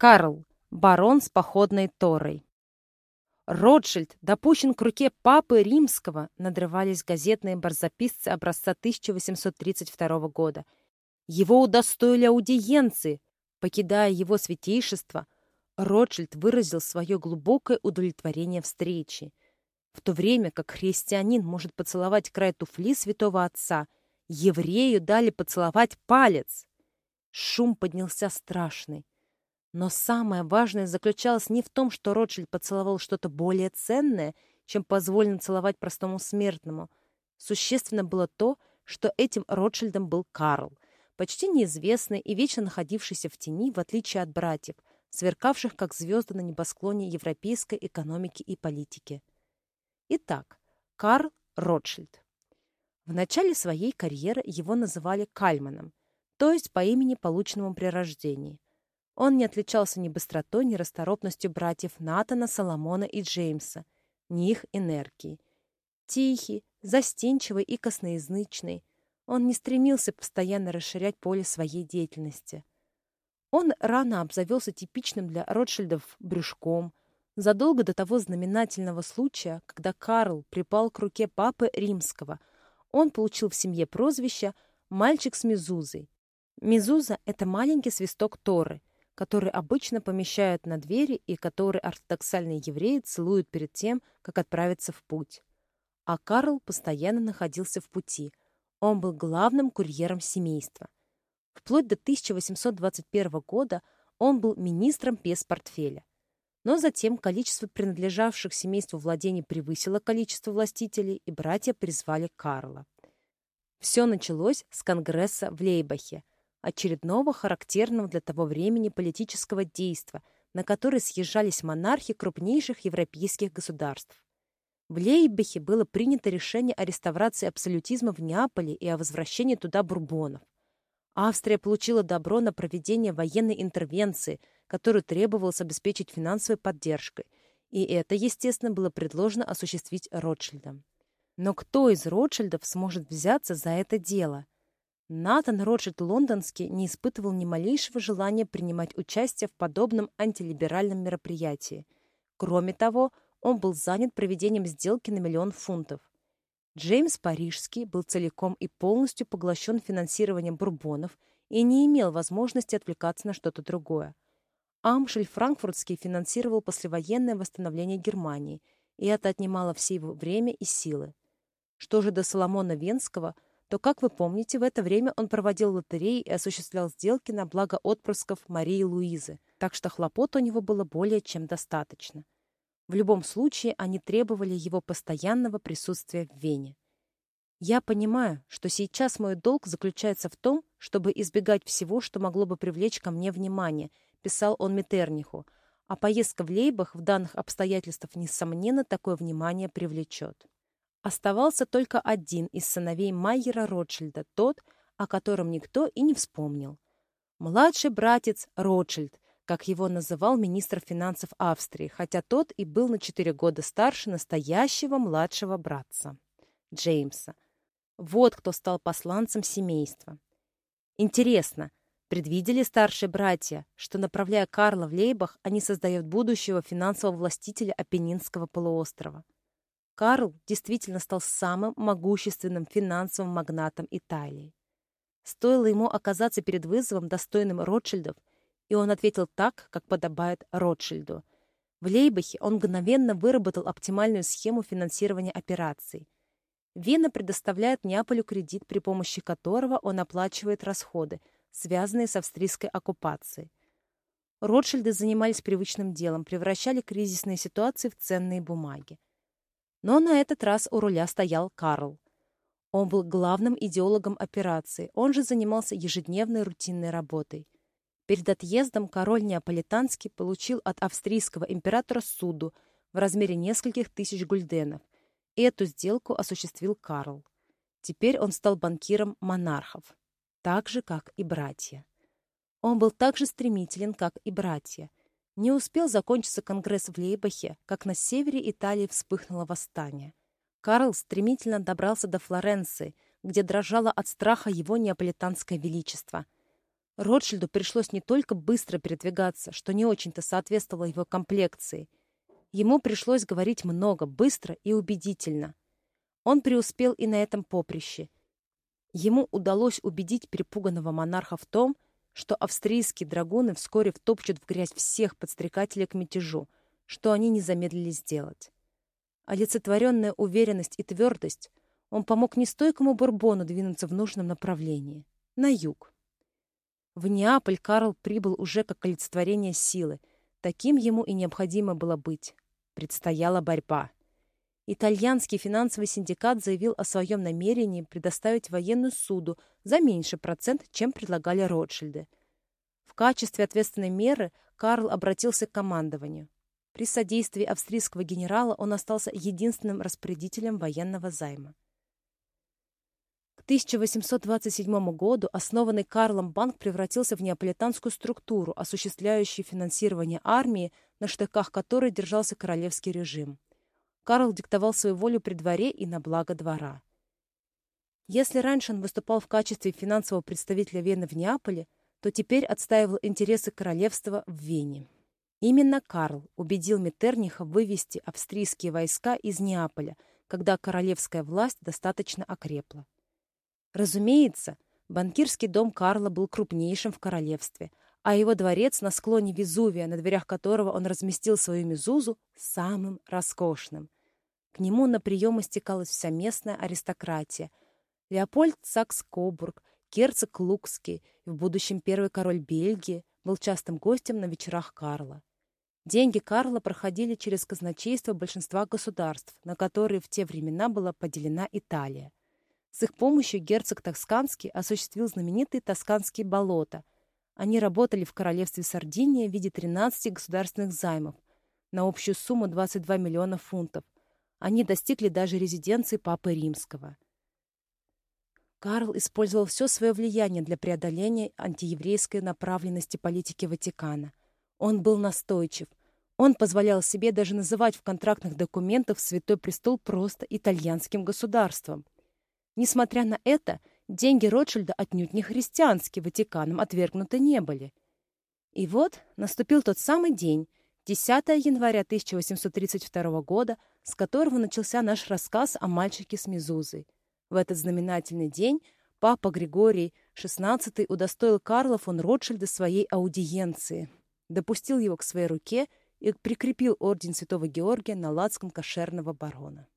Карл, барон с походной Торой. Ротшильд допущен к руке папы римского, надрывались газетные барзаписцы образца 1832 года. Его удостоили аудиенции. Покидая его святейшество, Ротшильд выразил свое глубокое удовлетворение встречи. В то время как христианин может поцеловать край туфли святого отца, еврею дали поцеловать палец. Шум поднялся страшный. Но самое важное заключалось не в том, что Ротшильд поцеловал что-то более ценное, чем позволено целовать простому смертному. Существенно было то, что этим Ротшильдом был Карл, почти неизвестный и вечно находившийся в тени, в отличие от братьев, сверкавших как звезды на небосклоне европейской экономики и политики. Итак, Карл Ротшильд. В начале своей карьеры его называли Кальманом, то есть по имени, полученному при рождении – он не отличался ни быстротой, ни расторопностью братьев Натана, Соломона и Джеймса, ни их энергией. Тихий, застенчивый и косноязычный, он не стремился постоянно расширять поле своей деятельности. Он рано обзавелся типичным для Ротшильдов брюшком, задолго до того знаменательного случая, когда Карл припал к руке папы римского. Он получил в семье прозвище «мальчик с мезузой». Мезуза — это маленький свисток Торы — который обычно помещают на двери и который ортодоксальные евреи целуют перед тем, как отправиться в путь. А Карл постоянно находился в пути. Он был главным курьером семейства. Вплоть до 1821 года он был министром без портфеля. Но затем количество принадлежавших семейству владений превысило количество властителей, и братья призвали Карла. Все началось с конгресса в Лейбахе, очередного характерного для того времени политического действа, на который съезжались монархи крупнейших европейских государств. В Лейбехе было принято решение о реставрации абсолютизма в Неаполе и о возвращении туда бурбонов. Австрия получила добро на проведение военной интервенции, которую требовалось обеспечить финансовой поддержкой, и это, естественно, было предложено осуществить Ротшильдом. Но кто из Ротшильдов сможет взяться за это дело? Натан Ротшильд Лондонский не испытывал ни малейшего желания принимать участие в подобном антилиберальном мероприятии. Кроме того, он был занят проведением сделки на миллион фунтов. Джеймс Парижский был целиком и полностью поглощен финансированием бурбонов и не имел возможности отвлекаться на что-то другое. Амшель Франкфуртский финансировал послевоенное восстановление Германии, и это отнимало все его время и силы. Что же до Соломона Венского – то, как вы помните, в это время он проводил лотереи и осуществлял сделки на благо отпрысков Марии Луизы, так что хлопот у него было более чем достаточно. В любом случае, они требовали его постоянного присутствия в Вене. Я понимаю, что сейчас мой долг заключается в том, чтобы избегать всего, что могло бы привлечь ко мне внимание, писал он Метерниху, а поездка в Лейбах в данных обстоятельствах, несомненно, такое внимание привлечет. Оставался только один из сыновей Майера Ротшильда, тот, о котором никто и не вспомнил. Младший братец Ротшильд, как его называл министр финансов Австрии, хотя тот и был на четыре года старше настоящего младшего братца, Джеймса. Вот кто стал посланцем семейства. Интересно, предвидели старшие братья, что, направляя Карла в Лейбах, они создают будущего финансового властителя Апеннинского полуострова? Карл действительно стал самым могущественным финансовым магнатом Италии. Стоило ему оказаться перед вызовом, достойным Ротшильдов, и он ответил так, как подобает Ротшильду. В Лейбахе он мгновенно выработал оптимальную схему финансирования операций. Вена предоставляет Неаполю кредит, при помощи которого он оплачивает расходы, связанные с австрийской оккупацией. Ротшильды занимались привычным делом, превращали кризисные ситуации в ценные бумаги. Но на этот раз у руля стоял Карл. Он был главным идеологом операции, он же занимался ежедневной рутинной работой. Перед отъездом король Неаполитанский получил от австрийского императора суду в размере нескольких тысяч гульденов, и эту сделку осуществил Карл. Теперь он стал банкиром монархов, так же, как и братья. Он был так же стремителен, как и братья – не успел закончиться конгресс в Лейбахе, как на севере Италии вспыхнуло восстание. Карл стремительно добрался до Флоренции, где дрожало от страха его неаполитанское величество. Ротшильду пришлось не только быстро передвигаться, что не очень-то соответствовало его комплекции. Ему пришлось говорить много, быстро и убедительно. Он преуспел и на этом поприще. Ему удалось убедить перепуганного монарха в том, что австрийские драгуны вскоре втопчут в грязь всех подстрекателей к мятежу, что они не замедлили сделать. Олицетворенная уверенность и твердость, он помог нестойкому Бурбону двинуться в нужном направлении — на юг. В Неаполь Карл прибыл уже как олицетворение силы. Таким ему и необходимо было быть. Предстояла борьба. Итальянский финансовый синдикат заявил о своем намерении предоставить военную суду за меньший процент, чем предлагали Ротшильды. В качестве ответственной меры Карл обратился к командованию. При содействии австрийского генерала он остался единственным распорядителем военного займа. К 1827 году основанный Карлом банк превратился в неаполитанскую структуру, осуществляющую финансирование армии, на штыках которой держался королевский режим. Карл диктовал свою волю при дворе и на благо двора. Если раньше он выступал в качестве финансового представителя Вены в Неаполе, то теперь отстаивал интересы королевства в Вене. Именно Карл убедил Меттерниха вывести австрийские войска из Неаполя, когда королевская власть достаточно окрепла. Разумеется, банкирский дом Карла был крупнейшим в королевстве, а его дворец на склоне Везувия, на дверях которого он разместил свою мезузу, самым роскошным. К нему на приемы стекалась вся местная аристократия. Леопольд Сакс-Кобург, герцог Лукский и в будущем первый король Бельгии был частым гостем на вечерах Карла. Деньги Карла проходили через казначейство большинства государств, на которые в те времена была поделена Италия. С их помощью герцог Тосканский осуществил знаменитые Тосканские болота. Они работали в королевстве Сардиния в виде 13 государственных займов на общую сумму 22 миллиона фунтов. Они достигли даже резиденции Папы Римского. Карл использовал все свое влияние для преодоления антиеврейской направленности политики Ватикана. Он был настойчив. Он позволял себе даже называть в контрактных документах Святой Престол просто итальянским государством – Несмотря на это, деньги Ротшильда отнюдь не христианские, Ватиканом отвергнуты не были. И вот наступил тот самый день, 10 января 1832 года, с которого начался наш рассказ о мальчике с Мезузой. В этот знаменательный день папа Григорий XVI удостоил Карла фон Ротшильда своей аудиенции, допустил его к своей руке и прикрепил орден Святого Георгия на лацком кошерного барона.